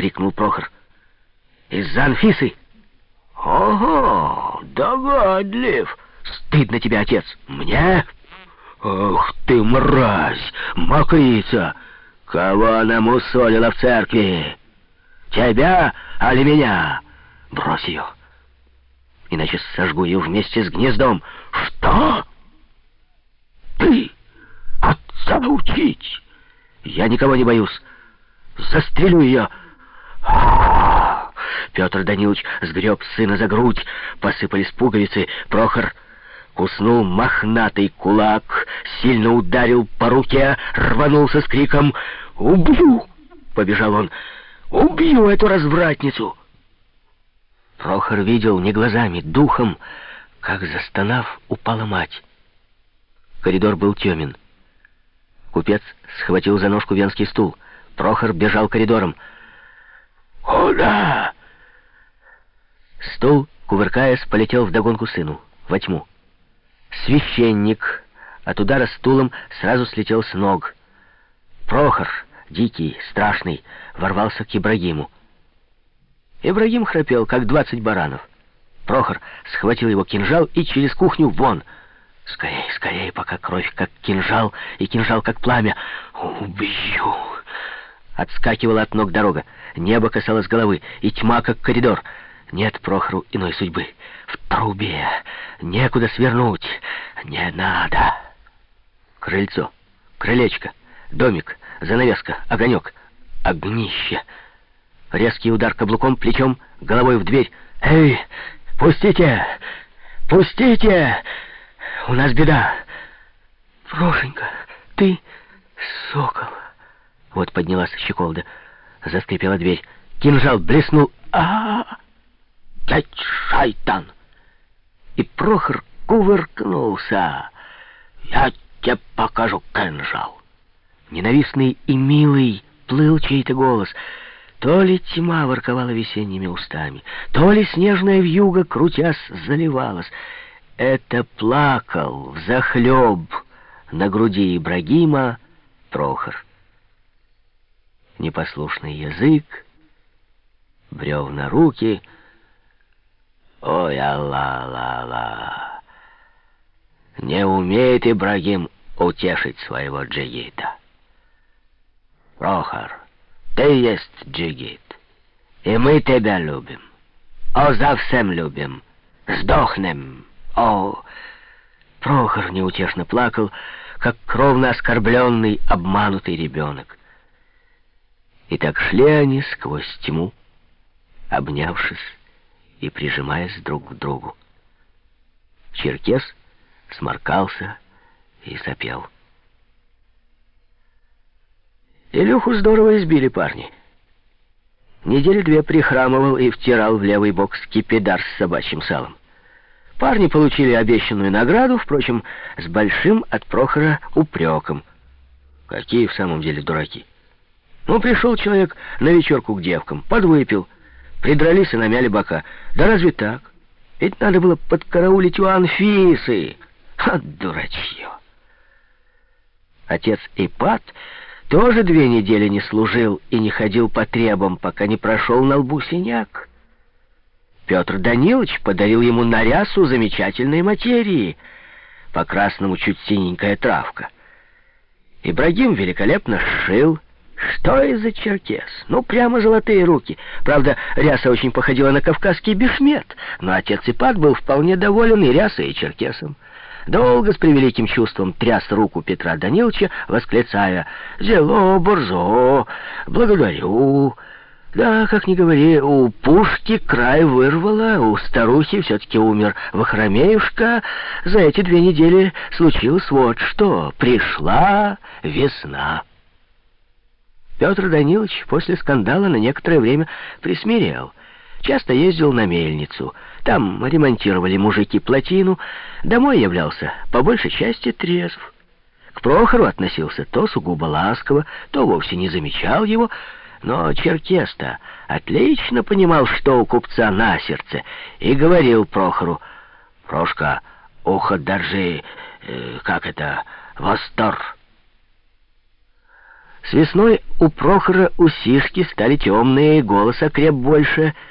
крикнул Прохор. «Из-за Анфисы!» «Ого, догадлив!» «Стыдно тебе, отец!» «Мне? Ох ты, мразь, мокрица! Кого она мусолила в церкви? Тебя, али меня? Брось ее, иначе сожгу ее вместе с гнездом. Что? Ты отца учить? Я никого не боюсь. Застрелю ее!» Петр Данилович сгреб сына за грудь, посыпались пуговицы. Прохор куснул мохнатый кулак, сильно ударил по руке, рванулся с криком «Убью!» — побежал он. «Убью эту развратницу!» Прохор видел не глазами, духом, как, застонав, упала мать. Коридор был темен. Купец схватил за ножку венский стул. Прохор бежал коридором. «Куда?» Стул, кувыркаясь, полетел вдогонку сыну, во тьму. Священник от удара стулом сразу слетел с ног. Прохор, дикий, страшный, ворвался к Ибрагиму. Ибрагим храпел, как двадцать баранов. Прохор схватил его кинжал и через кухню вон. Скорей, скорей, пока кровь как кинжал и кинжал как пламя. Убью! Отскакивала от ног дорога. Небо касалось головы, и тьма, как коридор — нет Прохору иной судьбы. В трубе. Некуда свернуть. Не надо. Крыльцо, крылечко, домик, занавеска, огонек, огнище. Резкий удар каблуком, плечом, головой в дверь. «Эй, пустите! Пустите! У нас беда!» «Прошенька, ты сокол!» Вот поднялась щеколда. Заскрипела дверь. Кинжал блеснул. а, -а, шайтан!» И Прохор кувыркнулся. «Я тебе покажу кинжал!» Ненавистный и милый плыл чей-то голос. То ли тьма ворковала весенними устами, то ли снежная вьюга, крутясь, заливалась. Это плакал взахлеб на груди Ибрагима Прохор. Непослушный язык, бревна руки — Ой, Алла-ла-ла. Не умеет Ибрагим утешить своего джигита. Прохор, ты есть джигит, и мы тебя любим. О, за всем любим. Сдохнем. О, Прохор неутешно плакал, как кровно оскорбленный, обманутый ребенок. И так шли они сквозь тьму, обнявшись, и прижимаясь друг к другу. Черкес сморкался и сопел. Илюху здорово избили парни. Недели две прихрамывал и втирал в левый бок скипидар с собачьим салом. Парни получили обещанную награду, впрочем, с большим от Прохора упреком. Какие в самом деле дураки. Ну, пришел человек на вечерку к девкам, подвыпил, Придрались и намяли бока. Да разве так? Ведь надо было подкараулить у Анфисы. От дурачье. Отец Ипат тоже две недели не служил и не ходил по требам, пока не прошел на лбу синяк. Петр Данилович подарил ему нарясу замечательной материи, по-красному чуть синенькая травка. Ибрагим великолепно сшил, что из-за черкес? Ну, прямо золотые руки. Правда, ряса очень походила на кавказский бешмет, но отец Ипат был вполне доволен и рясой, и черкесом. Долго с превеликим чувством тряс руку Петра Даниловича, восклицая «Зело, бурзо, благодарю». Да, как ни говори, у пушки край вырвало, у старухи все-таки умер Вахромеюшка. За эти две недели случилось вот что. Пришла весна. Петр Данилович после скандала на некоторое время присмирел. Часто ездил на мельницу. Там ремонтировали мужики плотину. Домой являлся, по большей части, трезв. К Прохору относился то сугубо ласково, то вовсе не замечал его, но Черкеста отлично понимал, что у купца на сердце, и говорил Прохору, «Прошка, ухо держи, э, как это, восторг». С весной у Прохора усишки стали темные, голос окреп больше —